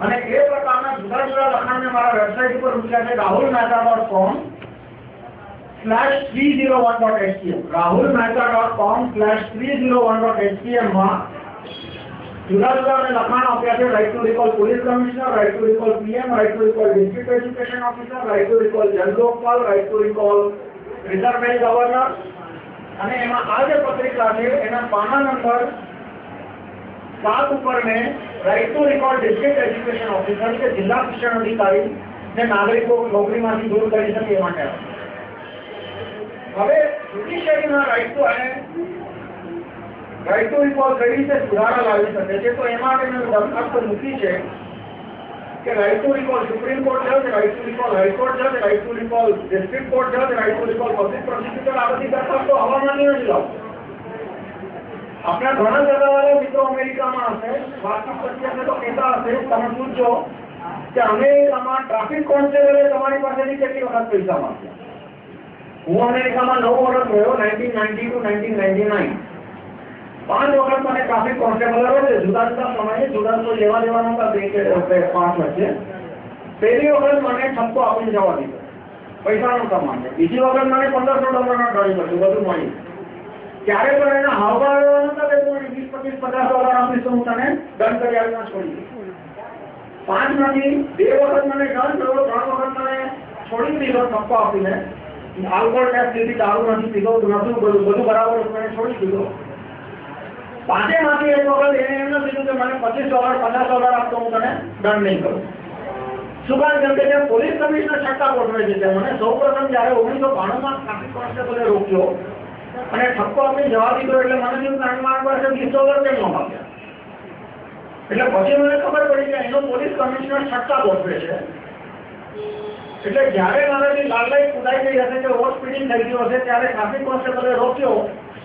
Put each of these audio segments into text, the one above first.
અને એ પ્રકારના જુદા જુદા લખાણને મારા વેબસાઇટ ઉપર મૂક્યા છે. Rahul Mehta dot com slash three zero one dot HTM Rahul Mehta com slash three zero one dot જુદા જુદા અમે લખાણ આપ્યા છે right to recall police commissioner right to recall PM right to recall district education officer right to recall Jan Lokpal to recall reserve bank governor અને એમાં આ જે પત્રિકા છે, એના પાના નંબર સાત ઉપર મેં right to recall district education officer કે જિલ્લા શિક્ષણ અધિકારી ને નાગરિકો નોકરીમાંથી દૂર કરી શકે એ માટે હવે જ્યુડિશિયરીના રાઈટ ટુ અને રાઈટ ટુ રિકોલ કઈ રીતે સુધારા લાવી શકે છે તો એ આપણે મેં દરખાસ્ત મૂકી છે કે right to recall supreme court છે રાઈટ ટુ રિકોલ હાઈકોર્ટ જજ right to recall district court જજ right to recall public prosecutor આ બધી દરખાસ્તો હવામાનની જ લાવતો આપણા ઘણા બધા મિત્રો અમેરિકામાં હશે, વાતચીત કરતી તો કહેતા હશે, તમે પૂછજો કે અમેરિકામાં ટ્રાફિક કોન્સ્ટેબલે તમારી પાસેથી કેટલી વખત પૈસા માંગ્યા? હું અમેરિકામાં નવ વર્ષ રહ્યો nineteen ninety two nineteen ninety nine પાંચ વખત મને ટ્રાફિક કોન્સ્ટેબલ છે જુદા જુદા સમયે જુદા જુદા લેવા દેવાના હતા બે કે પાંચ વચ્ચે પહેલી વખત મને ઠપકો આપીને જવા દીધો પૈસા નહોતા માંગે બીજી વખત મને પંદરસો ડોલરનો ડ્રોઈંગ હતું બધું મળી ત્યારે પણ એના હાવભાવ એવા નહોતા કે તું વીસ પચીસ પચાસ ડોલર આપીશ તો હું તને દંડ કરી આવીને છોડી દઈશ પાંચમાંથી બે વખત મને દંડ થયો ત્રણ વખત મને છોડી દીધો ઠપકો આપીને આલ્કોહોલ ટેસ્ટ લીધી દારૂ નથી પીધો નતું બધું બધું બરાબર હતું મને છોડી દીધો પાંચેમાંથી એક વખત એને એમ નથી કીધું કે મને પચીસ ડોલર પચાસ ડોલર આપતો હું તને દંડ નહીં કરું. શું કારણ? કેમ કે પોલીસ કમિશનર છઠ્ઠા ગોઠવે છે તે મને સૌ પ્રથમ જયારે ઓગણીસો બાણુંમાં ટ્રાફિક કોન્સ્ટેબલે રોક્યો અને ઠપકો આપી જવા દીધો એટલે મને થયું કે આમાં પાસે વીસ ડોલર કેમ ન માગ્યા એટલે પછી મને ખબર પડી કે એનો પોલીસ કમિશનર છઠ્ઠા ગોઠવે છે. એટલે જ્યારે મારાથી લાલ લાઈટ કુદાઈ ગઈ હશે કે ઓવર સ્પીડિંગ થઈ ગયું હશે, ત્યારે ટ્રાફિક કોન્સ્ટેબલે રોક્યો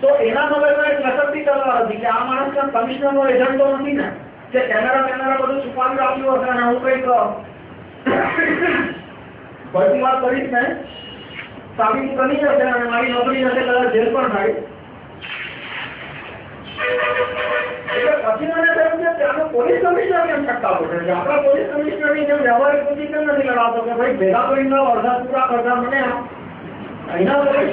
તો એના મગજમાં એક લસકતી કરવા હતી કે આ માણસ કમિશનરનો એજન્ટ તો નથી ને. કે કેમેરા કેમેરા બધું છુપાવી રાખ્યું હશે અને હું કંઈક વાત કરીશ ને, સાબિત કરી જશે અને મારી નોકરી જશે કદાચ જેલ પણ થાય. પછી મને થયું કે પોલીસ કમિશનર કેમ ટક્કા પડે છે આપણા પોલીસ કમિશનરની જેમ વ્યવહારિક બુદ્ધિ કેમ નથી લડાવતો કે ભાઈ ભેગા કરીને અડધા પૂરા કરતા મને અહીંના પોલીસ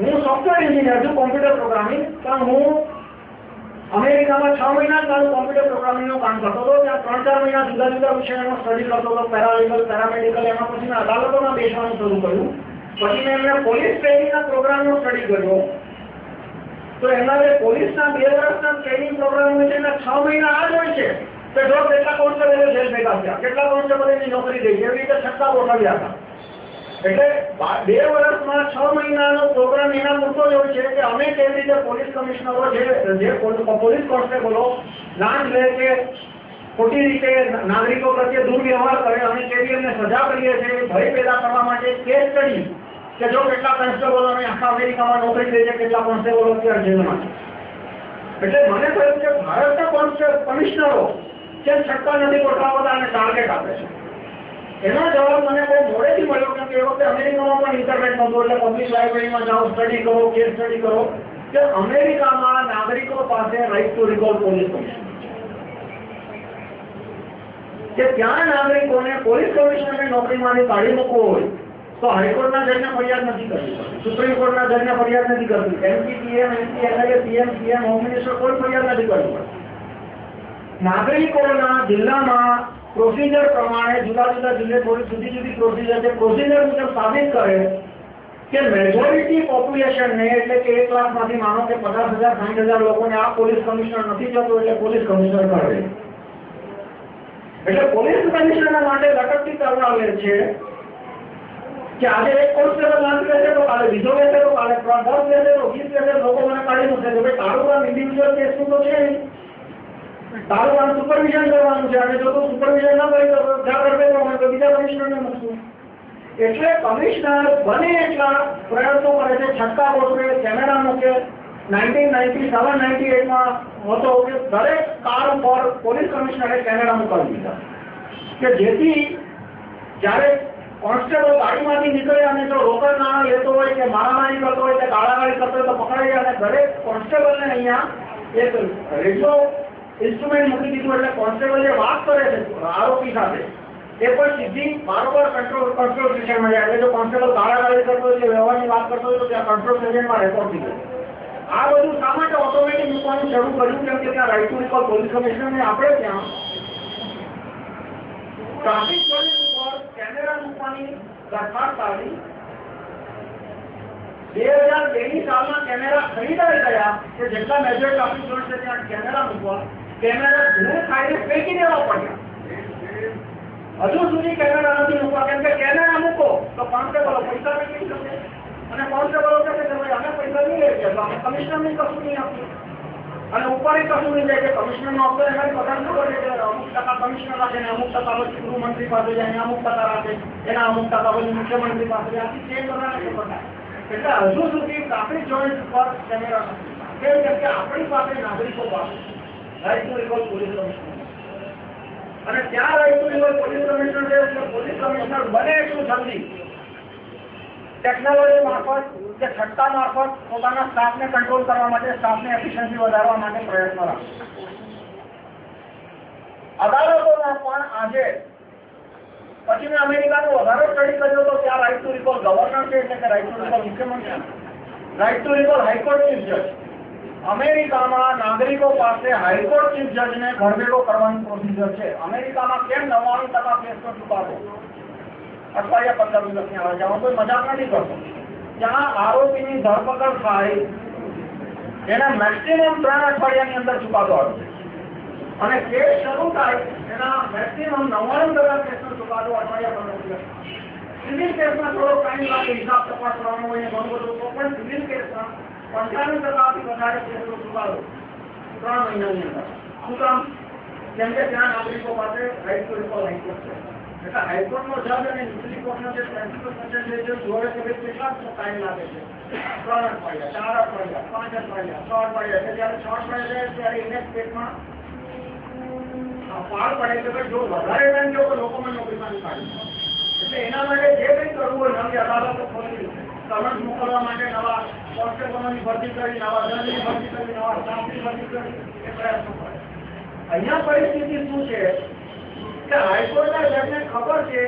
હું સોફ્ટવેર એન્જિનિયર છું કોમ્પ્યુટર પ્રોગ્રામિંગ પણ હું અમેરિકામાં છ મહિના મારું કોમ્પ્યુટર પ્રોગ્રામિંગનું કામ કરતો હતો. ત્યાં ત્રણ ચાર મહિના જુદા જુદા વિષયનો સ્ટડી કરતો હતો પેરાલિગલ પેરામેડિકલ એમાં પછી મેં અદાલતોમાં બેસવાનું શરૂ કર્યું. પછી મેં એમને પોલીસ ટ્રેનિંગના પ્રોગ્રામનો સ્ટડી કર્યો. તો એમના જે પોલીસના બે વર્ષના ટ્રેનિંગ પ્રોગ્રામ હોય છે, એના છ મહિના આ જ હોય છે. કે જો કેટલા કોન્સ્ટેબલો જેલ ભેગા થયા કેટલા કોન્સ્ટેબલની નોકરી થઈ એવી રીતે છક્કા ગોઠવ્યા હતા એટલે બે વર્ષમાં છ મહિનાનો પ્રોગ્રામ એના પૂરતો જ હોય છે કે અમે કેવી રીતે પોલીસ કમિશનરો જે જે પોલીસ કોન્સ્ટેબલો લાંચ લે કે ખોટી રીતે નાગરિકો પ્રત્યે દુર્વ્યવહાર કરે, અમે કેવી એમને સજા કરીએ છીએ, ભય પેદા કરવા માટે કેસ સ્ટડી કે જો કેટલા કોન્સ્ટેબલોને આખા અમેરિકામાં નોકરી થઈ છે, કેટલા કોન્સ્ટેબલો અત્યારે જેલમાં છે. એટલે મને થયું કે ભારતના કોન્સ્ટેબલ કમિશનરો જે છક્કા નથી ગોઠવાતા અને ટાર્ગેટ આપે છે. એનો જવાબ મને બહુ મોડેથી મળ્યો કેમ કે એ વખતે અમેરિકામાં પણ ઇન્ટરનેટ નહોતું, એટલે પબ્લિક લાઇબ્રેરીમાં જાઓ સ્ટડી કરો કેસ સ્ટડી કરો, કે અમેરિકામાં નાગરિકો પાસે રાઇટ ટુ રિકોલ પોલીસ કે ત્યાં નાગરિકોને પોલીસ કમિશનરની નોકરીમાંથી કાઢી મૂકવો હોય, તો હાઈકોર્ટના જજને ફરિયાદ નથી કરતી સુપ્રીમ કોર્ટના જજને ફરિયાદ નથી કરતી MP PM MP MLA PM PM home minister કોઈ ફરિયાદ નથી કરતી પડતી. નાગરિકોના જિલ્લામાં પ્રોસિજર પ્રમાણે જુદા જુદા જિલ્લે થોડી જુદી જુદી પ્રોસિજર છે પ્રોસિજર મુજબ સાબિત કરે કે મેજોરિટી પોપ્યુલેશનને એટલે કે એક લાખમાંથી માનો કે પચાસ હજાર સાઠ હજાર લોકોને આ પોલીસ કમિશનર નથી જતો, એટલે પોલીસ કમિશનર કરે. એટલે પોલીસ કમિશનર માટે લટકતી તરવાલે છે કે આજે એક કોન્સ્ટેબલ લાંચ લેશે તો કાલે બીજો લેશે તો કાલે દસ લેશે તો વીસ લેશે લોકો મને કાઢી મૂકશે કે ભાઈ તારું કામ ઇન્ડિવિજ્યુઅલ કેસનું તો છે નહીં. તારું આમ સુપરવિઝન કરવાનું છે. અને જો તું સુપરવિઝન ના કરી તો જ્યાં કરવે તો બીજા કમિશનરને મૂકશું એટલે કમિશનર બને એટલા પ્રયત્નો કરે છે. છક્કા ગોઠવે કેમેરા મૂકે. નાઇન્ટીન નાઇન્ટી સેવન નાઇન્ટી એટમાં હતો કે દરેક કાર ઉપર પોલીસ કમિશનરે કેમેરા મૂકાવી દીધા. કે જેથી જ્યારે કોન્સ્ટેબલ ગાડીમાંથી નીકળે અને જો રોકડ નાણાં લેતો હોય કે મારામારી કરતો હોય કે ગાળાગાળી કરતો હોય તો પકડાઈ અને દરેક કોન્સ્ટેબલને અહીંયા એક રેડિયો ઇન્સ્ટ્રુમેન્ટ મૂકી દીધું એટલે કોન્સ્ટેબલ જે વાત કરે છે આરોપી સાથે. એ પણ સીધી બારોબાર કંટ્રોલ કંટ્રોલ સ્ટેશનમાં જાય. એટલે જો કોન્સ્ટેબલ ગાળાગાળી કરતો હોય વ્યવહારની વાત કરતો હોય, તો ત્યાં કંટ્રોલ સ્ટેશનમાં રેકોર્ડ થઈ આ બધું શા માટે ઓટોમેટિક મૂકવાનું શરૂ કર્યું? કેમ કે ત્યાં રાઇટ ટુ રિકોલ પોલીસ કમિશનરને આપણે ત્યાં. ટ્રાફિક પોલીસ ઉપર કેમેરા મૂકવાની દરખાસ્ત આવી બે હજાર બે ની સાલમાં કેમેરા ખરીદાઈ ગયા કે જેટલા મેજર ટ્રાફિક પોલીસ છે ત્યાં કેમેરા મૂકવા. હજુ સુધી કેમેરા નથી મૂકવા. કેમ કે કેમેરા મૂકો તો કોન્સ્ટેબલો પૈસા મેળવી શકે અને કોન્સ્ટેબલો કહે કે ભાઈ અમે પૈસા નહીં લઈ તો અમે કમિશનરને કશું નહીં આપીએ. અને ઉપર કશું નહીં જાય કે કમિશનરનો આપતો એમાં બધા ન છે. કે અમુક ટકા કમિશનર રાખે ને અમુક ટકા પછી ગૃહમંત્રી પાસે જાય ને અમુક ટકા રાખે. એના અમુક ટકા પછી મુખ્યમંત્રી પાસે જાય. આથી ચેન્જ ખબર થાય એટલે હજુ સુધી આપણી જોઈન્ટ પર કેમેરા નથી. કેમ કે આપણી પાસે નાગરિકો પાસે અને ત્યાં રાઈટ ટુ પોલીસ કમિશનર છે પોલીસ કમિશનર બને એટલું જલ્દી. ટેકનોલોજી મારફત કે સત્તા મારફત પોતાના સ્ટાફને કંટ્રોલ કરવા માટે સ્ટાફને એફિશિયન્સી વધારવા માટે પ્રયત્ન રાખશે અદાલતોમાં પણ આજે, પછી મેં અમેરિકાનો વધારે સ્ટડી કર્યો તો ત્યાં રાઈટ ટુ રિકોલ ગવર્નર છે, એટલે કે રાઈટ ટુ રિકોલ મુખ્યમંત્રી. Right to recall high court chief જજ અમેરિકામાં નાગરિકો પાસે હાઈકોર્ટ ચીફ જજને ઘરભેગો કરવાની પ્રોસિજર છે. અમેરિકામાં કેમ નવ્વાણું ટકા કેસનો ચુકાદો અઠવાડિયા પંદર દિવસની આવે છે કોઈ મજાક નથી કરતો. જ્યાં આરોપીની ધરપકડ થાય, એના મેક્સિમમ ત્રણ અઠવાડિયાની અંદર ચુકાદો આવે છે. અને કેસ શરૂ થાય, એના મેક્સિમમ નવ્વાણું ટકા કેસનો ચુકાદો અઠવાડિયા પંદર દિવસ. સિવિલ કેસમાં થોડો ટાઈમ લાગે, હિસાબ તપાસ કરવાનો હોય ઘણું બધું પણ સિવિલ કેસમાં પંચાણું ટકાથી વધારે ચુકાદો ત્રણ મહિનાની અંદર. શું કામ? કેમ કે નાગરિકો પાસે હાઈકોર્ટ છે. એટલે હાઈકોર્ટનો જજ અને જે પ્રિન્સિપલ જે જોડે કેટલા ટાઈમ લાગે છે? ત્રણ અઠવાડિયા ચાર અઠવાડિયા પાંચ અઠવાડિયા છ અઠવાડિયા એટલે જ્યારે છ અઠવાડિયા ત્યારે એને સ્ટેટમાં પાર પડે કે જો વધારે ટાઈમ જો લોકો નોકરીમાં કાઢી એટલે એના માટે જે કંઈ કરવું હોય, નવી અદાલતો ખોલી સમન્સ મોકલવા માટે નવા કોન્સ્ટેબલોની ભરતી કરી, નવા જજની ભરતી કરી, નવા સ્ટાફની ભરતી કરી, એ પ્રયાસો કરે. અહીંયા પરિસ્થિતિ શું છે? કે હાઈકોર્ટના જજને ખબર છે,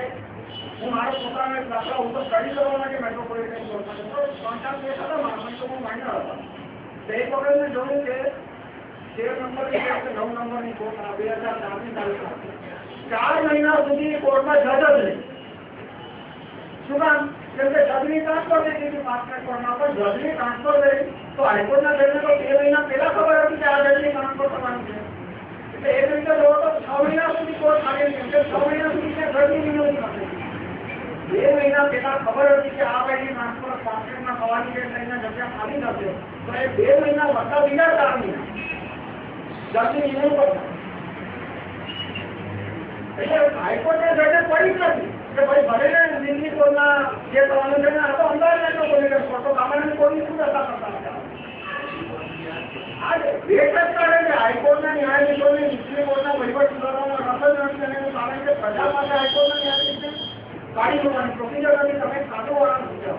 હું મારો પોતાનો એક દાખલા હું સ્ટડી કરવા માટે મેટ્રોપોલિટન કોર્ટમાં તો ચાર કેસ હતા મારા તો હું માઇનર હતા. તો એક વખત મેં જોયું કે તેર નંબરની કેસ કે નવ નંબરની કોર્ટ બે હજાર ચારની તારીખ ચાર મહિના સુધી કોર્ટમાં જજ જ નહીં. શું કામ? કેમ કે જજની ટ્રાન્સફર થઈ તો હાઈકોર્ટના બે મહિના પહેલા ખબર છે. એટલે એ રીતે જો તો છ મહિના સુધી કોર્ટ ખાલી બે મહિના પહેલા ખબર હતી કે આ ભાઈની ટ્રાન્સફર પાસપોર્ટમાં થવાની છે એટલે એના જગ્યા ખાલી નથી તો એ બે મહિના વધતા બીજા ચાર મહિના જજની જ નથી એટલે હાઈકોર્ટના જજે પડી જ નથી. કે ભાઈ ભલે ને કોર્ટના જે થવાનું છે ને તો અમદાવાદ કોઈ કોર્ટ તો ગામડાની કોર્ટની શું કરતા કરતા પ્રજા પાસે હાઈકોર્ટના ન્યાયાધીશને કાઢી મૂકવાની પ્રોસિજર તમે પૂછો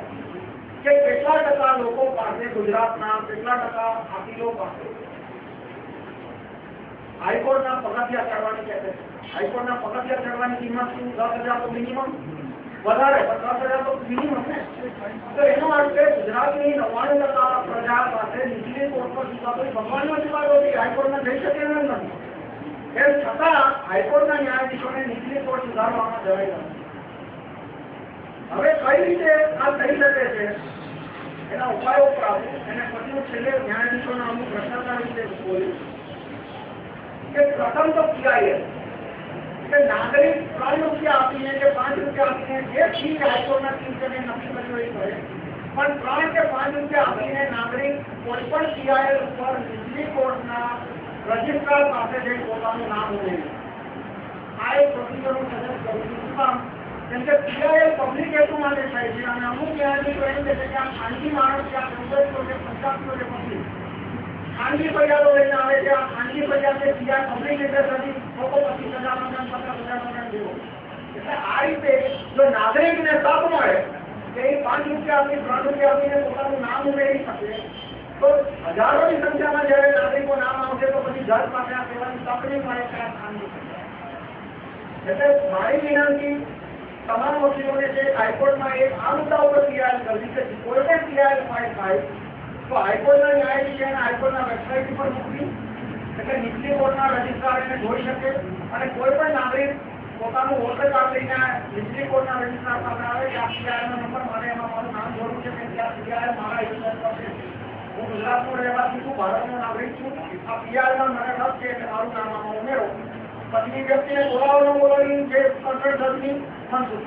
કે કેટલા ટકા લોકો પાસે ગુજરાતના, કેટલા ટકા વકીલો પાસે? હાઈકોર્ટના પગથિયા ચડવાની છે. હાઈકોર્ટના પગથિયા ચડવાની કિંમત શું? દસ હજાર તો મિનિમમ વધારે, પણ દસ હજાર તો મિનિમમ તો એનો અર્થ છે ગુજરાતની નવ્વાણું ટકા પ્રજા પાસે નીચલી કોર્ટ પર ચુકાદો ભગવાનનો ચુકાદો હાઈકોર્ટમાં જઈ શકે એમ નથી. એમ છતાં હાઈકોર્ટના ન્યાયાધીશોને નીચલી કોર્ટ સુધારવામાં જવાય નથી. હવે કઈ રીતે આ થઈ શકે છે? એના ઉપાયો પર આવું. અને પછી છેલ્લે ન્યાયાધીશોના અમુક ભ્રષ્ટાચાર વિશે બોલીશ કે પ્રથમ તો પીઆઈએલ કે નાગરિક ત્રણ રૂપિયા આપીને કે પાંચ રૂપિયા આપીને જે ફી હાઈકોર્ટના ચીફને નક્કી કર્યું એ કરે પણ ત્રણ કે પાંચ રૂપિયા આપીને નાગરિક કોઈ પણ પીઆઈએલ ઉપર નીચલી કોર્ટના રજિસ્ટ્રાર પાસે જઈ પોતાનું નામ ઉમેરે આ એક પ્રોસિજર હું સજેસ્ટ કરું છું શું કામ કેમ કે પીઆઈએલ પબ્લિક હેતુ માટે થાય છે અને અમુક ન્યાયાધીશો એમ કહે છે કે આ ખાનગી માણસ કે આ કોંગ્રેસ કે પંચાયત કે પબ્લિક ખાનગી બજારો લઈને આવે છે. આ ખાનગી ફરિયાદને બીજા કમ્પ્લિકેટેડ નથી લોકો પછી સજા પત્ર સજા દેવો એટલે આ રીતે જો નાગરિકને તક મળે, કે એ પાંચ રૂપિયા આપી, ત્રણ રૂપિયા આપીને પોતાનું નામ ઉમેરી શકે, તો હજારોની સંખ્યામાં જ્યારે નાગરિકો નામ આવશે, તો પછી ઘર પાસે આ સેવાની તક નહીં મળે કે આ ખાનગી એટલે મારી વિનંતી તમામ વકીલોને છે, હાઈકોર્ટમાં એક આ મુદ્દા ઉપર ફરિયાદ કરવી કે કોઈ પણ ફરિયાદ ફાઇલ થાય તો હાઈકોર્ટના નાગરિક છે ભારતનો નાગરિક છું. આ છે એટલે નામ આમાં ઉમેરો. પછી વ્યક્તિને બોલાવો ન બોલાવી જે કન્સલ્ટ જજની મંજૂર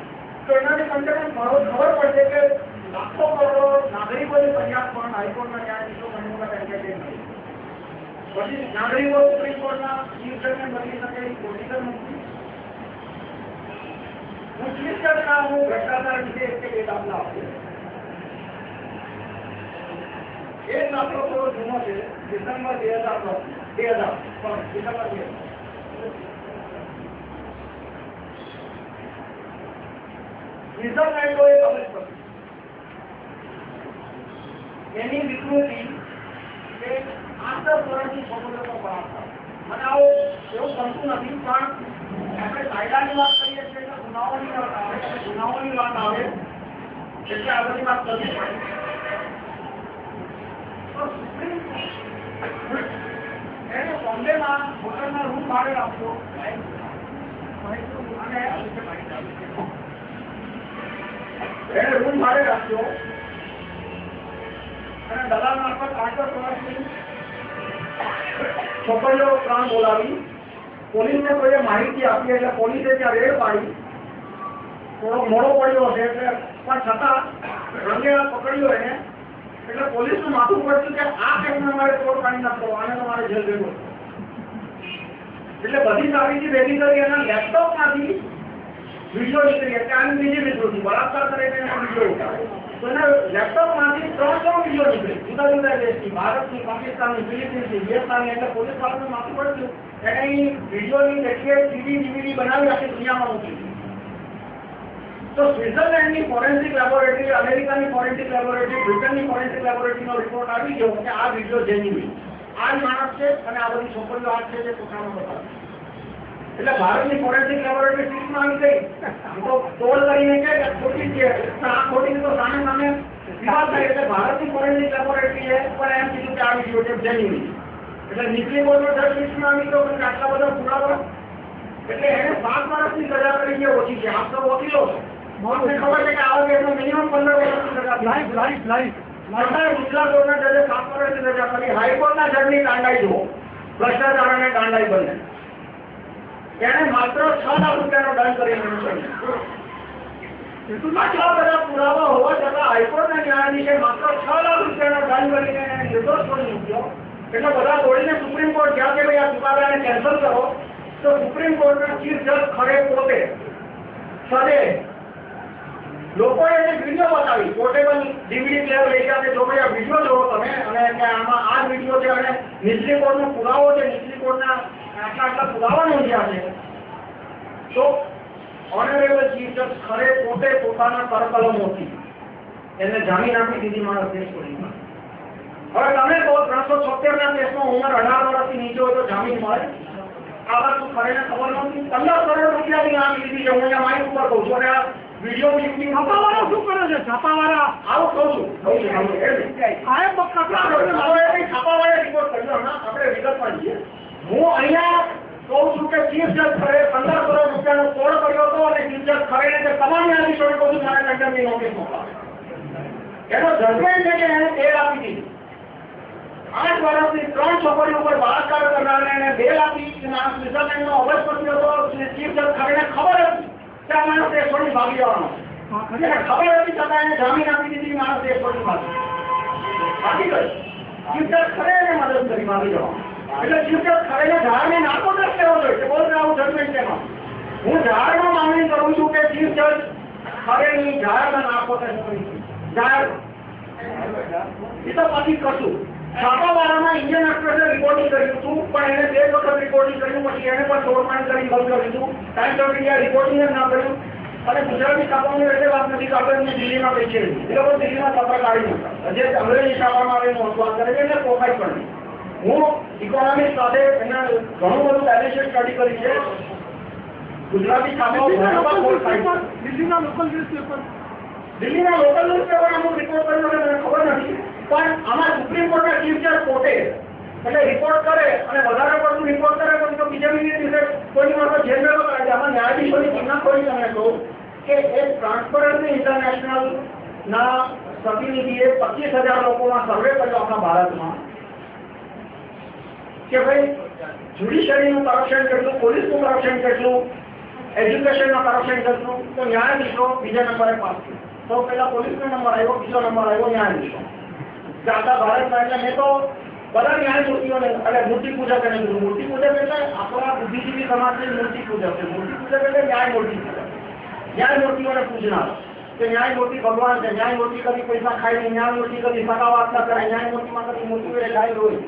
તો એનાથી ઘણો ખબર પડશે કે લાખો નાગરિકો સુપ્રીમ કોર્ટના એક બે દાખલા જૂનો છે, ડિસેમ્બર બે હજાર બે હજાર પણ ડિસેમ્બર બે હજાર. રિઝર્વ એ પબ્લિક કરી એની વિકૃતિ એને બોમ્બેમાં હોટલના રૂમ ભાડે આપજો. અને એને રૂમ ભાડે રાખ્યો છોકરીઓ પ્રાણ બોલાવી. પોલીસને કોઈએ માહિતી આપી એટલે પોલીસે ત્યાં રેડ પાડી. થોડો મોડો પડ્યો હશે એટલે પણ છતાં રંગે પકડ્યો એને. એટલે પોલીસનું માથું પડતું કે આ કેસમાં મારે તોડ પાડી નાખો, આને તમારે મારે જેલ ભેગો. એટલે બધી સાબિતી ભેગી કરી એના લેપટોપમાંથી વીડિયો નીકળી. એટલે આની બીજી વીડિયો બળાત્કાર કરીને વીડિયો ઉતારે બનાવી આખી દુનિયામાં મૂકી તો સ્વિટ્ઝરલેન્ડની ફોરેન્સિક લેબોરેટરી, અમેરિકાની ફોરેન્સિક લેબોરેટરી, બ્રિટનની ફોરેન્સિક લેબોરેટરીનો રિપોર્ટ આવી ગયો કે આ વીડિયો જેન્યુઇન આ માણસ છે અને આ બધી છોકરીઓ આ છે પોતાનો બતાવે એટલે ભારતની ફોરેન્સિક લેબોરેટરી સીટમાં આવી ગઈ. તો તોડ કરીને કે ખોટી છે. આ ખોટી તો સામે સામે વિવાદ થાય. એટલે ભારતની ફોરેન્સિક લેબોરેટરીએ પણ એમ કીધું કે આ વીડિયો ટેપ જેન્યુઇન એટલે નીચલી કોર્ટનો જજ લિસ્ટમાં આવી ગયો કે આટલા બધા પુરાવા એટલે એને સાત વર્ષની સજા કરી છે ઓછી છે. આપ તો વકીલો મને ખબર છે કે આવા કેસમાં મિનિમમ પંદર વર્ષની સજા લાઈફ લાઈફ લાઈફ ગુજરાત કોર્ટના જજે સાત વર્ષની સજા કરી. હાઈકોર્ટના જજની દાંડાઈ જુઓ. ભ્રષ્ટાચાર અને દાંડાઈ બંને એને માત્ર છ લાખ રૂપિયાનો દંડ કરી આટલા બધા પુરાવા હોવા છતાં હાઈકોર્ટના ન્યાયાધીશે છ લાખ રૂપિયાનો દંડ કરીને એને એટલે બધા દોડીને સુપ્રીમ કોર્ટ કેન્સલ કરો, તો સુપ્રીમ કોર્ટના ચીફ ખરે પોતે સદે લોકોએ એને વીડિયો બતાવી, પોર્ટેબલ ડીવીડી પ્લેયર લઈ ગયા જો ભાઈ આ વીડિયો જોવો તમે, અને આમાં આ વીડિયો છે અને નીચલી કોર્ટનો પુરાવો છે, નીચલી કોર્ટના આટલા આટલા પુરાવા નોંધ્યા છે. તો ઓનરેબલ ચીફ જજ ખરે પોતે પોતાના કરકલમોથી એને જામીન આપી દીધી મારા દેશ હવે તમે કહો ત્રણસો છોતેર ના કેસમાં ઉંમર અઢાર વર્ષથી નીચે હોય તો જામીન મળે? આ શું ખરેને ખબર નહોતી. પંદર કરોડ રૂપિયાની આમ લીધી છે હું માઇક ઉપર કહું છું અને આ વીડિયો શૂટિંગ છાપાવાળા શું કરે છે? છાપાવાળા? આવું કહું છું. સાહેબ છાપાવાળા રિપોર્ટ કર્યો? આપણે વિગતમાં જઈએ. હું અહીંયા કહું છું કે ચીફ જજ ફરે, પંદર કરોડ રૂપિયાનો કોડ કર્યો હતો અને ચીફ જજ ફરે તે તમામ ન્યાયાધીશોને કહું છું, મારે કંડમની નોટિસ મોકલાવે. એનો જજમેન્ટ છે કે એને બેલ આપી દીધી. આઠ વર્ષની ત્રણ છોકરીઓ ઉપર બળાત્કાર કરનારને એને બેલ આપી માણસ સ્વિટ્ઝરલેન્ડનો અવધ પત્યો હતો ચીફ જજ ખરેને ખબર હતી કે આ માણસ એ છોડી ભાગી જવાનો. એને ખબર હતી છતાં એને જામીન આપી દીધી માણસ એ છોડી ભાગી ભાગી ગયો. ચીફ જજ ખરે એને મદદ કરી, ભાગી જવા ઇન્ડિયન એક્સપ્રેસે રિપોર્ટિંગ કર્યું હતું, પણ એને બે રિપોર્ટિંગ કર્યું, પછી એને પણ તોડમાડ કરી બંધ કરી દીધું. ટાઈમ્સ ઓફ ઇન્ડિયા રિપોર્ટિંગ જ ના કર્યું. અને ગુજરાતી છાપામાં એટલે વાત નથી કે આપણે દિલ્હીમાં કઈ એ લોકો દિલ્હીમાં છાપા કાઢી નતા જે અંગ્રેજી છાપામાં આવીને નોંધવા કરે છે, એને પોખાય પણ નહીં. હું ઇકોનોમિક્સ સાથે એના ઘણું બધું બેલેન્સ સ્ટડી કરી છે. ગુજરાતી દિલ્હીના લોકલ ન્યૂઝપેપર દિલ્હીના લોકલ ન્યૂઝપેપર અમુક રિપોર્ટ કર્યો મને ખબર નથી પણ આમાં સુપ્રીમ કોર્ટના ચીફ જજ પોતે એટલે રિપોર્ટ કરે અને વધારે પડતું રિપોર્ટ કરે તો તો બીજા બીજી દિવસે કોઈની મારફત જેલ મેળવો કરે છે આમાં ન્યાયાધીશોની કિંમત કરી તમે કહું કે એક ટ્રાન્સપરન્સી ઇન્ટરનેશનલ ના પ્રતિનિધિએ પચીસ હજાર લોકોમાં સર્વે કર્યો આપણા ભારતમાં. કે ભાઈ જ્યુડિશરીનું કરપ્શન કેટલું પોલીસનું કરપ્શન કેટલું એજ્યુકેશનનું કરપ્શન કેટલું, તો ન્યાયાધીશો બીજા નંબરે પાસ થયું. તો પહેલા પોલીસનો નંબર આવ્યો, બીજો નંબર આવ્યો ન્યાયાધીશો. આખા ભારતમાં એટલે મેં તો બધા ન્યાયમૂર્તિઓને એટલે મૂર્તિ પૂજક એને કીધું મૂર્તિ પૂજક એટલે આપણા બુદ્ધિજીવી સમાજની મૂર્તિ પૂજક છે. મૂર્તિ પૂજક એટલે ન્યાયમૂર્તિ પૂજક ન્યાયમૂર્તિઓને પૂજનાર. કે ન્યાયમૂર્તિ ભગવાન છે, ન્યાયમૂર્તિ કદી પૈસા ખાય નહીં, ન્યાયમૂર્તિ કદી સગાવાત ના કરે, ન્યાયમૂર્તિમાં કદી મૂર્તિઓએ ખાઈ હોય.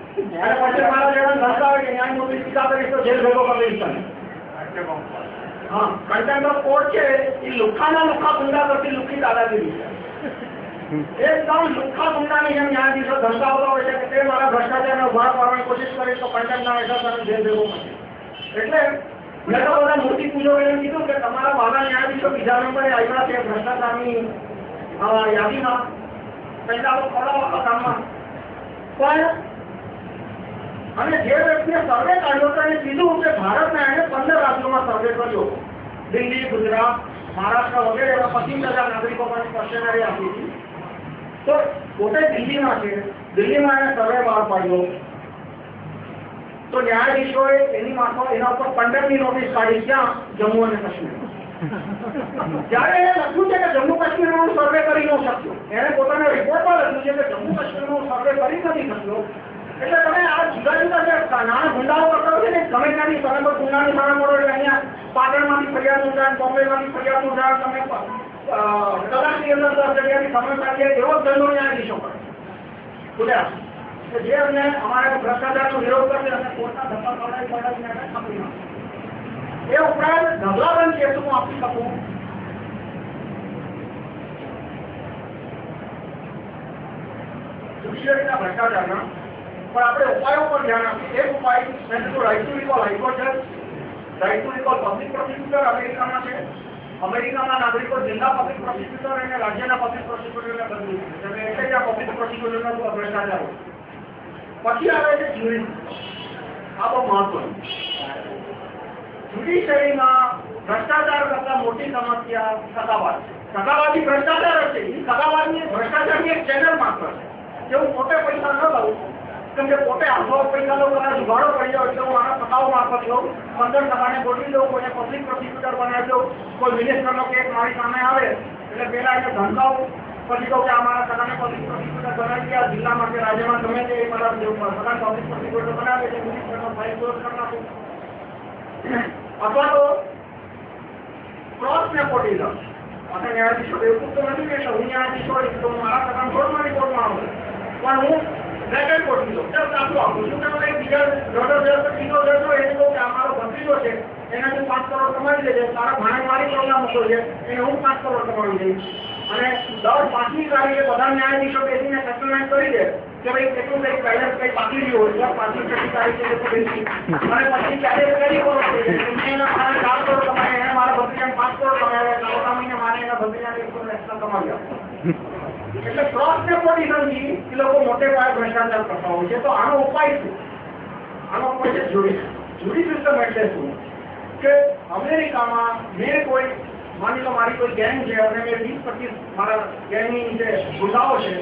અને પછી મારા જેવા હોય કે ન્યાયમૂર્તિ ટીકા કરીશ તો જેલ ભેગો કરી હા ઓફ કોર્ટ છે, એ લુખાના લુખા ગુંડા કરતી લુખી દાદાગીરી છે. એકદમ લુખ્ખા ગુંડાની જેમ ન્યાયાધીશો ધમકાવતા હોય છે કે તે મારા ભ્રષ્ટાચારને ઊભા કરવાની કોશિશ કરી તો કન્ટેન્ટના હેઠળ તમે જેલ ભેગો એટલે મેં કીધું કે તમારા હતો એને પંદર રાજ્યોમાં સર્વે કર્યો. દિલ્હી, ગુજરાત, મહારાષ્ટ્ર વગેરે એવા પચીસ બધા નાગરિકો પાસે ક્વેશ્ચનરી આપી હતી. તો પોતે દિલ્હીમાં છે. દિલ્હીમાં એને સર્વે બહાર પાડ્યો. તો ન્યાયાધીશોએ એની મારફત એના ઉપર પંદરની નોટિસ કાઢી ક્યાં જમ્મુ અને કાશ્મીર. જ્યારે એને લખ્યું છે કે જમ્મુ કાશ્મીરનો સર્વે કરી ન શક્યો એને પોતાના રિપોર્ટમાં લખ્યું છે કે જમ્મુ કાશ્મીરનો સર્વે કરી નથી શક્યો. એટલે તમે આ જુદા જુદા જે નાના ગુંડાઓ કરતા છે ને ગમે ત્યાંની તમે કોઈ ગુંડાની સામે મળો એટલે અહીંયા પાટણમાંથી ફરિયાદ નોંધાય, બોમ્બેમાંથી ફરિયાદ નોંધાય, તમે કલાકની અંદર દસ જગ્યાની સમય કાઢીએ એવો જ ધંધો ન્યાયાધીશો કરે. ગુજરાત કે જે અમને અમારે ભ્રષ્ટાચારનો વિરોધ કરશે અને કોર્ટના. એ ઉપરાંત ઢગલાબંધ કેસો હું આપી શકું. પણ આપણે ઉપાયો પર ધ્યાન આપીએ. એક ઉપાય મેં કીધું રાઇટ ટુ રિકોલ જજ right to recall public prosecutor અમેરિકામાં છે. અમેરિકામાં નાગરિકો જિલ્લા પબ્લિક પ્રોસિક્યુટર અને રાજ્યના પબ્લિક પ્રોસિક્યુટરને બદલી છે. એટલે એટલે આ પબ્લિક પ્રોસિક્યુટરનો ભ્રષ્ટાચાર હોય. પછી આવે છે જ્યુરી આ બહુ મહત્વનું. જ્યુડિશરીમાં ભ્રષ્ટાચાર કરતા મોટી સમસ્યા સગાવાદ છે. સગાવાદી ભ્રષ્ટાચાર હશે. એ સગાવાદની ભ્રષ્ટાચારની એક ચેનલ માત્ર છે. કે હું પોતે પૈસા ન લઉં, કેમ કે પોતે આંધો પૈસા લઉં, મારા જુગાડો પડી જાવ એટલે હું આના સગાઓ મારફત લઉં, પંદર સભાને ગોઠવી દઉં કોઈને પબ્લિક પ્રોસિક્યુટર બનાવી દઉં, કોઈ મિનિસ્ટરનો કેસ મારી સામે આવે, એટલે પેલા એને ધમકાવું પછી કહું કે આ મારા સગાને પબ્લિક પ્રોસિક્યુટર બનાવી ગયા જિલ્લામાં કે રાજ્યમાં ગમે તે એ મારા સગાને પબ્લિક પ્રોસિક્યુટર બનાવે છે મિનિસ્ટરનો ફાઇલ ક્લોઝ કરી નાખું અથવા તો ક્રોસ નેપોટિઝમ આપણે ન્યાયાધીશો એવું તો નથી કે હું ન્યાયાધીશ હોય તો મારા સગા કોર્ટમાં રિપોર્ટમાં આવું પણ હું બ્લેકેટ કોર્ટની દઉં ચાલ સાચું આપું છું તમે કંઈક બીજા દોઢો દિવસ ત્રીજો દિવસ હોય એને કહું કે આ મારો ભત્રીજો છે એનાથી પાંચ કરોડ કમાવી લેજે તારા ભાણે મારી પ્રોગ્રામ મોકલો છે એને હું પાંચ કરોડ કમાવી દઈશ અને દર પાંચમી તારીખે બધા ન્યાયાધીશો બેસીને સેટલમેન્ટ કરી દે કે ભાઈ કેટલું કઈ પહેલા કઈ બાકી રહ્યું હોય, દર પાંચમી, છઠ્ઠી તારીખે અને પછી ક્યારે કરી કરો એના મારે ચાર કરોડ કમાય એને મારા ભત્રીજાને પાંચ કરોડ કમાયા આવતા મહિને મારે એના ભત્રીજાને એક કરોડ એક્સ્ટ્રા કમાવી આપો. એટલે ક્રોસ નેપોટિઝમથી એ લોકો મોટે પાયે ભ્રષ્ટાચાર કરતા હોય છે. તો આનો ઉપાય શું? આનો ઉપાય છે જુડી જુડી સિસ્ટમ એટલે શું? કે અમેરિકામાં મેં કોઈ માની લો મારી કોઈ ગેંગ છે, અને મેં વીસ પચીસ મારા ગેંગની જે ગુંડાઓ છે.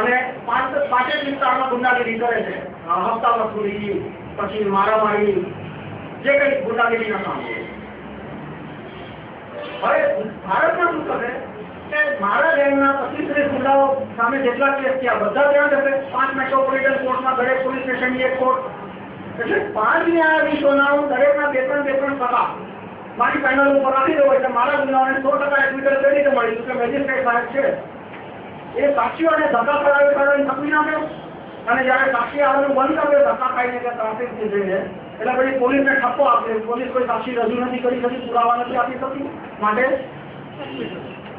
અને પાંચ પાંચે વિસ્તારમાં ગુંડાગીરી કરે છે. હપ્તા વસૂલી પછી મારામારી, જે કઈ ગુંડાગીરીના કામ હવે ભારતમાં શું થશે કે મારા ગેંગના પચીસ ત્રીસ ગુંડાઓ સામે જેટલા કેસ થયા, બધા ત્યાં થશે પાંચ મેટ્રોપોલિટન કોર્ટમાં દરેક પોલીસ સ્ટેશનની એક કોર્ટ એટલે પાંચ ન્યાયાધીશોના દરેકના બે ત્રણ બે ત્રણ ટકા મારી પેનલ ઉપર રાખી દેવો એટલે મારા ગુનાઓને સો ટકા એડમિટર કરી રીતે મળી કે મેજિસ્ટ્રેટ સાહેબ છે. એ સાક્ષીઓને ધક્કા કરાવી કરવાની થપી નાખ્યો અને જયારે સાક્ષી આવવાનું બંધ કરે, ધક્કા ખાઈને કે ટ્રાફિક જઈને એટલે પછી પોલીસને ઠપ્પો આપે. પોલીસ કોઈ સાક્ષી રજૂ નથી કરી શકી પુરાવા નથી આપી શકી માટે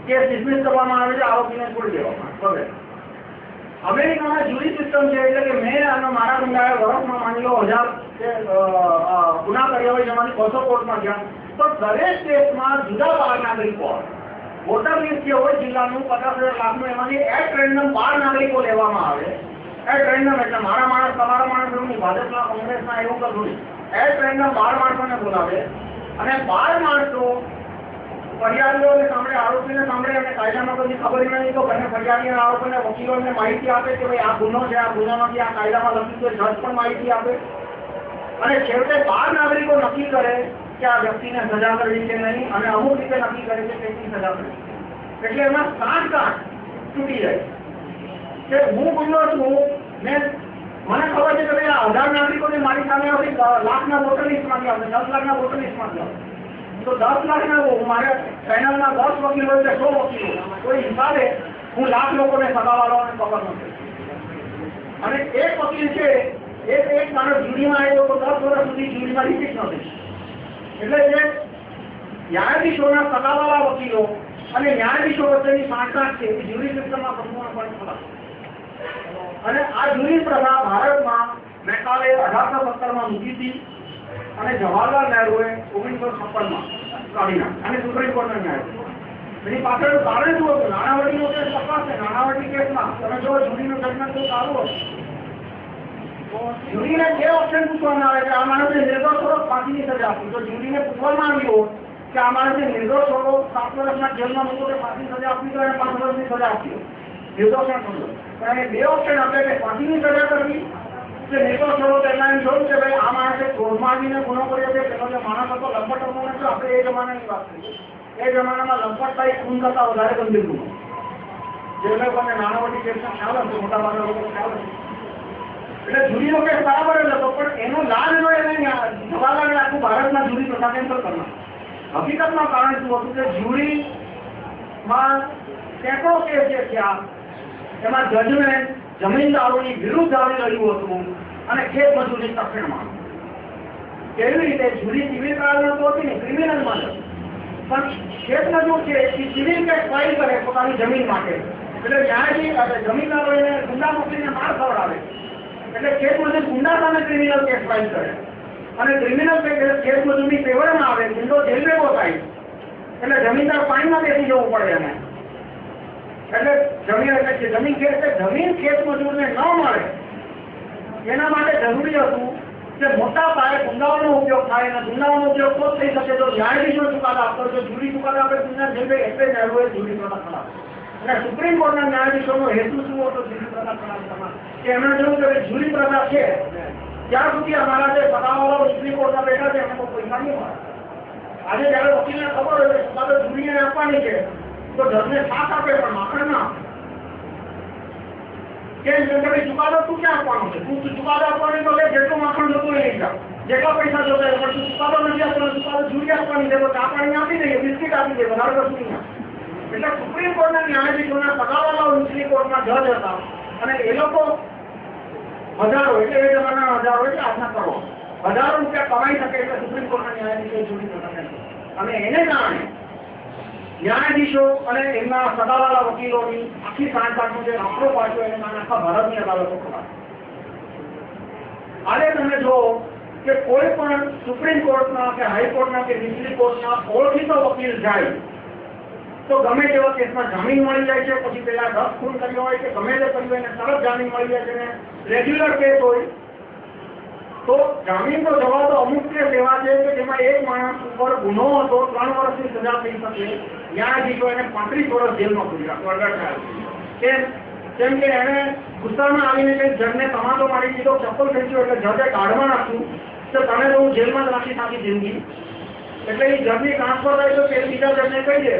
કેસ ડિસમિસ કરવામાં આવે છે, આરોપીને છોડી દેવામાં આવે અમેરિકામાં જુરી સિસ્ટમ છે, એટલે કે મેં અને મારા ગુંડાએ વર્ષમાં માની લો હજાર ગુના કર્યા હોય જેમાંથી બસો કોર્ટમાં ગયા. તો દરેક સ્ટેટમાં જુદા બાર નાગરિકો. વોટર લિસ્ટ જે હોય જિલ્લાનું, પચાસ હજાર લાખનું, એમાંથી એટ રેન્ડમ બાર નાગરિકો લેવામાં આવે. એટ રેન્ડમ એટલે મારા માણસ, તમારા માણસ એવું નહીં, ભાજપના, કોંગ્રેસના, એવું કશું નહીં. એટ રેન્ડમ બાર માણસોને બોલાવે અને બાર માણસો ફરિયાદીઓને સાંભળે, આરોપીને સાંભળે અને કાયદામાં બધી ખબર નથી તો બંને ફરિયાદી અને આરોપીને વકીલોને માહિતી આપે કે ભાઈ આ ગુનો છે, આ ગુનામાંથી આ કાયદામાં લખ્યું છે, જજ પણ માહિતી આપે. અને છેવટે બાર નાગરિકો નક્કી કરે કે આ વ્યક્તિને સજા કરવી કે નહીં અને અમુક રીતે નક્કી કરે કે કેટલી સજા કરવી એટલે એમાં સાત કાંઠ તૂટી જાય કે હું બોલ્યો છું મેં મને ખબર છે કે આ હજાર નાગરિકોને મારી સામે આવતી લાખના વોટર લિસ્ટમાંથી આવશે દસ લાખના વોટર લિસ્ટમાંથી આવશે તો દસ લાખના મારે પેનલના દસ વકીલો એટલે સો વકીલો. કોઈ હિસાબે હું લાખ લોકોને સગાવાળાને પકડ નથી. અને એક વકીલ છે એક એક માણસ જુડીમાં આવ્યો તો દસ વર્ષ સુધી જુડીમાં રિપીટ નથી એટલે જે ન્યાયાધીશોના સગાવાળા વકીલો અને ન્યાયાધીશો વચ્ચેની સાંઠગાંઠ છે એ જ્યુરી સિસ્ટમમાં સંપૂર્ણપણે ખલાસ અને આ જૂની પ્રથા ભારતમાં મેકાલે અઢારસો સત્તરમાં મૂકી હતી અને જવાહરલાલ નહેરુએ ઓગણીસો છપ્પનમાં કાઢી નાખી અને સુપ્રીમ કોર્ટને ન્યાય એની પાછળ કારણ શું હતું? નાણાવટીનો કેસ છે. નાણાવટી કેસમાં તમે જો જૂનીનો જજમેન્ટ તો સારું હતું જુરીને જે ઓપ્શન પૂછવામાં આવે કે આ માણસને નિર્દોષ છોડો ફાંસીની સજા આપી તો જુરીને પૂછવામાં આવ્યું કે આ માણસને નિર્દોષ છોડો સાત વર્ષના જેલમાં મૂકો કે ફાંસીની સજા આપી તો એને પાંચ વર્ષની સજા આપી નિર્દોષને છોડો પણ એ બે ઓપ્શન આપે કે ફાંસીની સજા કરવી કે નિર્દોષ છોડો તો એમાં એમ જોયું કે ભાઈ આ માણસે ક્રોધમાં આવીને ગુનો કર્યો છે પેલો જે માણસ હતો લંપટ હતો નથી આપણે એ જમાનાની વાત કરીએ એ જમાનામાં લંપટતા એ ખૂન કરતા વધારે ગંભીર ગુનો જે લોકોને નાણાવટી કેસનો ખ્યાલ હશે મોટા ભાગના લોકો ખ્યાલ હશે એટલે જુરીનો કેસ બરાબર જ હતો, પણ એનો લાભ એનો એને જવાહરલાલે આખું ભારતમાં જુદી પ્રથા કેન્સલ કરનાર હકીકતમાં કારણ શું હતું કે જ્યુરીમાં સેંકડો કેસ જે થયા એમાં જજને જમીનદારોની વિરુદ્ધ આવી રહ્યું હતું અને ખેત મજૂરની તરફેણમાં કેવી રીતે જુરી સિવિલ ટ્રાયલ તો હતી ને ક્રિમિનલમાં પણ ખેત મજૂર છે, એ સિવિલ કેસ ફાઇલ કરે પોતાની જમીન માટે. એટલે ન્યાયાધીશ જમીનદારો એને ગુંડા મોકલીને માર ખવડાવે. એટલે ખેત મજૂર ગુંડા સામે ક્રિમિનલ કેસ ફાઇલ કરે. અને ક્રિમિનલ કેસ મજૂરની ફેવરમાં આવે, ગુંડો જેલ ભેગો થાય એટલે જમીનદાર પાણીમાં બેસી જવું પડે એને એટલે જમીન એટલે જમીન ખેત એટલે જમીન ખેત મજૂરને ન મળે. એના માટે જરૂરી હતું કે મોટા પાયે ગુંડાઓનો ઉપયોગ થાય અને ગુંડાઓનો ઉપયોગ તો થઈ શકે. તો ન્યાયાધીશો ચુકાદા આપતો જો જુરી ચુકાદા આપે ગુંડા જેલ ભેગ એટલે નહેરુએ જુરી ચુકાદા ખરાબ. અને સુપ્રીમ કોર્ટના ન્યાયાધીશોનો હેતુ શું હતો? કે એમણે જોયું કે જુરી પ્રથા છે. ત્યાં સુધી અમારા જે સગાવાળાઓ સુપ્રીમ કોર્ટમાં બેઠા છે, એમને કોઈ પૈસા નહીં મળે. આજે જયારે વકીલને ખબર હોય કે ચુકાદો જુરીને આપવાની છે, તો જજને સાથ આપે પણ માખણ ના કે ચુકાદો તું ક્યાં આપવાનો છે? તું ચુકાદો આપવાની તો જેટલું માખણ લઈ જા જેટલા પૈસા જોતા પણ તું ચુકાદો નથી આપવાનો, ચુકાદો જુરી આપવાની છે, તો ચા પાણી આપી દઈએ બિસ્કીટ આપી દે, વધારે કશું નહીં. એટલે સુપ્રીમ કોર્ટના ન્યાયાધીશોના સગાવાલાઓ નીચલી કોર્ટના જજ હતા. અને એ લોકો હજારો, એટલે એ જમાના હજારો, એટલે આજના કરો હજારો રૂપિયા કમાઈ શકે એટલે સુપ્રીમ કોર્ટના ન્યાયાધીશો જોડી પ્રથા અને એને કારણે ન્યાયાધીશો અને એમના સદાવાળા વકીલોની આખી સાંઠગાંઠનો જે આંકડો પાછો એને કારણે આખા ભારતની અદાલતો ખરાબ આજે તમે જો કે કોઈ પણ સુપ્રીમ કોર્ટના કે હાઈકોર્ટના કે નીચલી કોર્ટના ઓળખીતો વકીલ જાય તો ગમે તેવા કેસમાં જામીન મળી જાય છે. પછી પેલા દસ ખૂન કર્યો હોય કે ગમે તે કર્યું એને તરત જામીન મળી જાય છે ને રેગ્યુલર કેસ હોય તો જામીન તો જવા તો અમુક કેસ એવા છે કે જેમાં એક માણસ ઉપર ગુનો હતો, ત્રણ વર્ષની સજા થઈ શકે, ન્યાયાધીશો એને પાંત્રીસ વર્ષ જેલમાં પૂર્યા ટ્રાયલ કેમ? કેમ કે એને ગુસ્સામાં આવીને કંઈક જજને તમાટો મારી દીધો, ચપ્પલ ખેંચ્યો એટલે જજે કાઢવા નાખ્યું તો તમે તો હું જેલમાં જ રાખી નાખી જિંદગી. એટલે એ જજની ટ્રાન્સફર થાય તો તે બીજા જજને કહી દે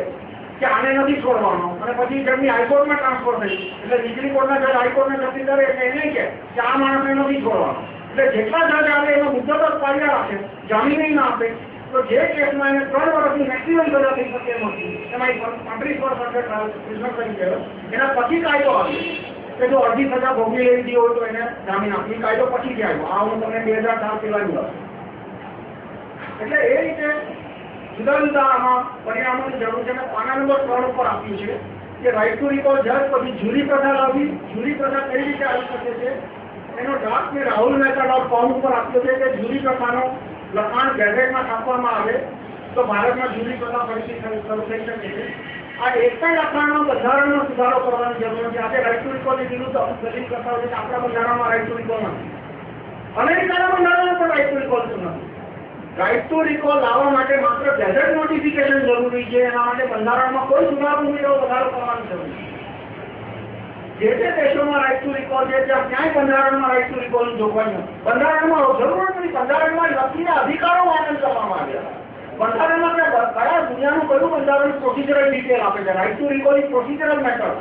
કે આને નથી છોડવાનો. અને પછી તેમની હાઈકોર્ટમાં ટ્રાન્સફર થઈ. એટલે નીચલી કોર્ટના જજ હાઈકોર્ટને નક્કી કરે એટલે એને કે આ માણસને નથી છોડવાનો. એટલે જેટલા જજ આવે એનો મુદ્દો જ પાડ્યા રાખે. જામીન ના આપે. તો જે કેસમાં એને ત્રણ વર્ષની મેક્સિમમ સજા થઈ શકે એમ. હતી એમાં પાંત્રીસ વર્ષ અંદર પ્રિઝનર ગયો. એના પછી કાયદો આવ્યો. કે જો અડધી સજા ભોગવી લેવી હોય તો એને જામીન આપી. કાયદો પછી જ આવ્યો. આ હું તમને બે હજાર પેલાની વાત એટલે એ રીતે જુદા જુદા આમાં પરિણામોની જરૂર છે અને પાના નંબર ત્રણ ઉપર છે કે રાઇટ ટુ રિકોલ જજ પ્રથા લાવવી, જુરી પ્રથા કઈ રીતે આવી શકે છે, એનો ડ્રાફ્ટ મેં રાહુલ મહેતા ડોટ ઉપર આપ્યો છે કે જુરી પ્રથાનો લખાણ ગેઝેટમાં છાપવામાં આવે તો ભારતમાં જુરી પ્રથા ફરીથી શરૂ શકે છે. આ એક પણ લખાણમાં બંધારણનો સુધારો કરવાની જરૂર છે આજે રાઇટ વિરુદ્ધ દલીલ કરતા હોય છે. આપણા બંધારણમાં રાઇટ ટુ રિકોલ નથી. અમેરિકાના બંધારણમાં પણ રાઇટ ટુ રિકોલ નથી રાઇટ ટુ રિકોલ લાવવા માટે માત્ર ગેઝેટ નોટિફિકેશન જરૂરી છે. એના માટે બંધારણમાં કોઈ સુધારો ઉમેરો વધારો કરવાની જરૂર છે જે તે દેશોમાં રાઇટ ટુ રિકોલ છે, ત્યાં ક્યાંય બંધારણમાં રાઇટ ટુ રિકોલ જોગવાઈ બંધારણમાં જરૂર નથી. બંધારણમાં લખીને અધિકારો વર્ણન કરવામાં આવ્યા બંધારણમાં કયા દુનિયાનું કયું બંધારણ પ્રોસિજરલ ડિટેલ આપે છે? Right to recall is procedural matter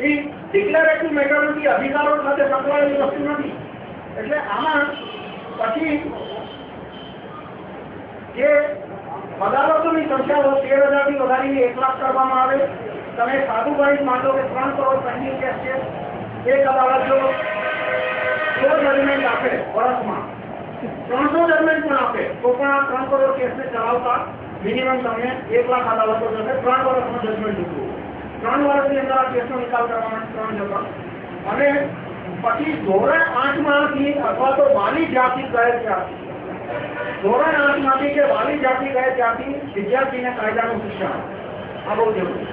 A declarative matter નથી. અધિકારો સાથે સંકળાયેલી વસ્તુ નથી. એટલે આમાં પછી જે અદાલતોની સંખ્યા તેર હજારથી વધારીને એક લાખ કરવામાં આવે. તમે ગણિત માનો કે ત્રણ કરોડ પેન્ડિંગ કેસ છે, એક અદાલત જો સો જજમેન્ટ આપે વર્ષમાં. ત્રણસો જજમેન્ટ પણ આપે. તો પણ આ ત્રણ કરોડ કેસને ચલાવતા મિનિમમ તમને એક લાખ અદાલતો જશે. ત્રણ વર્ષનું જજમેન્ટ જોતું ત્રણ વર્ષની અંદર આ કેસનો નિકાલ કરવા માટે ત્રણ જતા અને પછી ધોરણ આઠમાંથી અથવા તો માની જાતિ કહે ત્યાંથી ધોરણ આઠમાંથી કે વાલી જાતિ કહે ત્યાંથી વિદ્યાર્થીને કાયદાનું શિક્ષણ. આ બહુ જરૂરી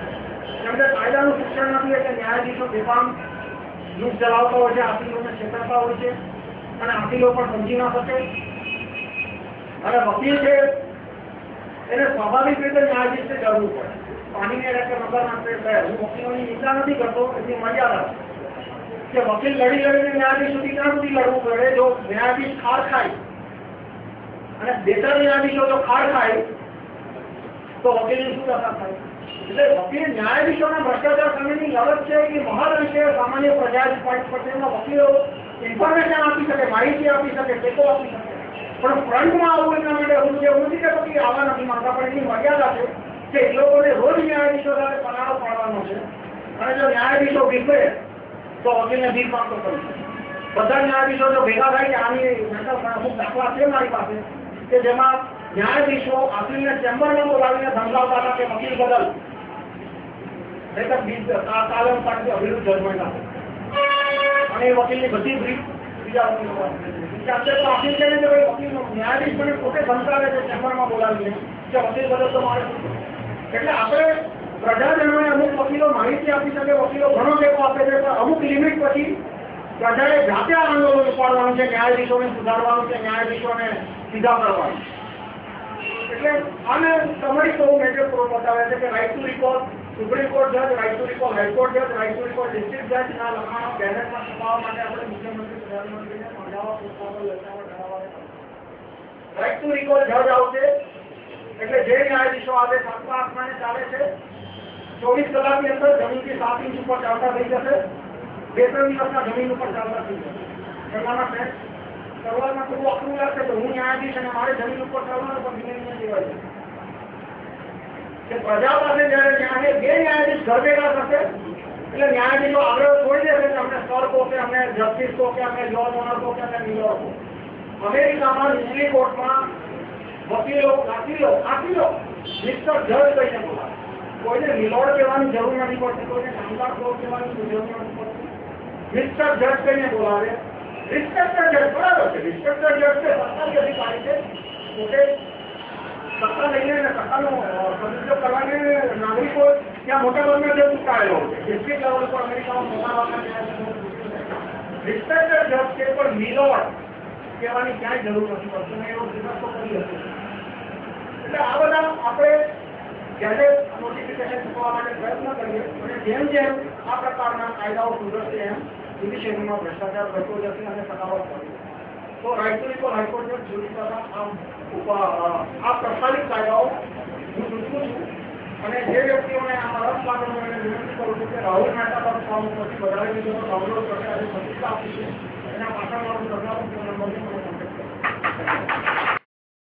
કેમ કે કાયદાનું શિક્ષણ નથી એટલે ન્યાયાધીશો બેફામ યુગ ચલાવતા હોય છે આપીલોને છેતરતા હોય છે અને આપીલો પણ સમજી ના શકે. અને વકીલ છે, એને સ્વાભાવિક રીતે ન્યાયાધીશને જરૂર પડે. પાણીને રેકે મગર નાખે કહે હું વકીલોની નિંદા નથી કરતો, એની મર્યાદા છે. કે વકીલ લડી લડીને ન્યાયાધીશ સુધી ક્યાં સુધી લડવું પડે? જો ન્યાયાધીશ ખાર ખાય અને બેટર ન્યાયાધીશો જો ખાડ ખાય, તો વકીલ શું દશા થાય? એટલે વકીલ ન્યાયાધીશોના ભ્રષ્ટાચાર સામેની લડત છે કે મહદ વિશે સામાન્ય પ્રજા પટેલના વકીલો ઇન્ફોર્મેશન આપી શકે, માહિતી આપી શકે, ટેકો આપી શકે. પણ ફ્રન્ટમાં આવું એટલા માટે હું એવું નથી કે વકીલ આવા નથી માંગતા પણ એની મર્યાદા છે કે એ લોકોને રોજ ન્યાયાધીશો સાથે પનારો પાડવાનો છે. અને જો ન્યાયાધીશો વિફરે તો વકીલને ભીખ માંગતો કરી બધા ન્યાયાધીશો જો ભેગા થાય કે આની અમુક દાખલા છે મારી પાસે કે જેમાં ન્યાયાધીશો આપીને ચેમ્બરમાં બોલાવીને સમજાવતા હતા કે વકીલ બદલ. કાલમ પાસે અવિરુદ્ધ જજમેન્ટ આપે. અને એ વકીલની બધી બ્રીફ બીજા વકીલો પાસે તો આપીલ છે ચેમ્બરમાં બોલાવીને કે વકીલ બદલ તો મારે એટલે આપણે પ્રજાજનોને અમુક વકીલો માહિતી આપી શકે, વકીલો ઘણો ટેકો આપે છે, પણ અમુક લિમિટ પછી પ્રજાએ જાતે આંદોલન ઉપાડવાનું છે, ન્યાયાધીશોને સુધારવાનું છે, ન્યાયાધીશોને સીધા કરવાનું એટલે આને તમારી તો મેજર પ્રો બતાવે છે કે right to recall supreme court જજ રાઇટ ટુ રિકોલ હાઈકોર્ટ જજ રાઇટ ટુ રિકોલ ડિસ્ટ્રિક્ટ જજ ના લખાણો બેનરમાં છપાવવા માટે આપણે મુખ્યમંત્રી, પ્રધાનમંત્રીને સમજાવવા પ્રસ્તાવો લખાવો ધરાવવા રાઇટ ટુ રિકોલ જજ આવશે, એટલે જે ન્યાયાધીશો આવે સાતમા આસમાને ચાલે છે, ચોવીસ કલાકની અંદર જમીનથી સાત ઇંચ ઉપર ચાલતા થઈ જશે, બે ત્રણ દિવસના જમીન ઉપર ચાલતા થઈ જશે. એટલા શરૂઆતમાં થોડું અકરું લાગશે તો હું ન્યાયાધીશ અને મારે જમીન ઉપર ચાલવાનું પણ ધીમે દેવાય કે પ્રજા પાસે જયારે ન્યાય બે ન્યાયાધીશ ઘર ભેગા થશે, એટલે ન્યાયાધીશો આગળ છોડી દેશે અમને સર કહો કે અમને જસ્ટિસ કહો કે અમને લોન ઓનર કહો કે અમને મિલર કહો. અમેરિકામાં નીચલી કોર્ટમાં વકીલો કાકીલો કાકીલો મિસ્ટર જજ કહીને બોલાવે કોઈને મિલોડ કહેવાની જરૂર નથી પડતી, કોઈને કામદાર કહો કહેવાની જરૂર નથી પડતી. મિસ્ટર જજ કહીને બોલાવે. રિસ્પેક્ટર જજ બરાબર છે રિસ્પેક્ટર જજ છે. સરકારી અધિકારી છે પોતે સત્તા લઈને સત્તાનો સદુપયોગ કરવાને નાગરિકો ત્યાં મોટા ભાગના જે ચૂકાયેલો હોય છે. ડિસ્ટ્રિક્ટ અમેરિકામાં મોટા ભાગના રિસ્પેક્ટર જજ છે. પણ મિલોડ કહેવાની ક્યાંય જરૂર નથી પડતી મેં એવો તો કરી હશે એટલે આ બધા આપણે જ્યારે નોટિફિકેશન ચૂકવા માટે પ્રયત્ન કરીએ, અને જેમ જેમ આ પ્રકારના કાયદાઓ સુધરશે એમ જ્યુડિશિયરીમાં ભ્રષ્ટાચાર વધતો જશે અને સખાવત થશે તો રાઇટ પર રિકોલ હાઈકોર્ટ જજ જોડી દ્વારા આ આ પ્રસ્તાવિત કાયદાઓ હું સૂચવું છું અને જે વ્યક્તિઓને આ રસ લાગે હું એને વિનંતી કરું છું કે રાહુલ મહેતા પર ફોર્મ પછી વધારે વિગતો ડાઉનલોડ કરશે આજે સત્તા આપી છે એના પાછળ મારું સરકાર નંબરથી મને કોન્ટેક્ટ કરો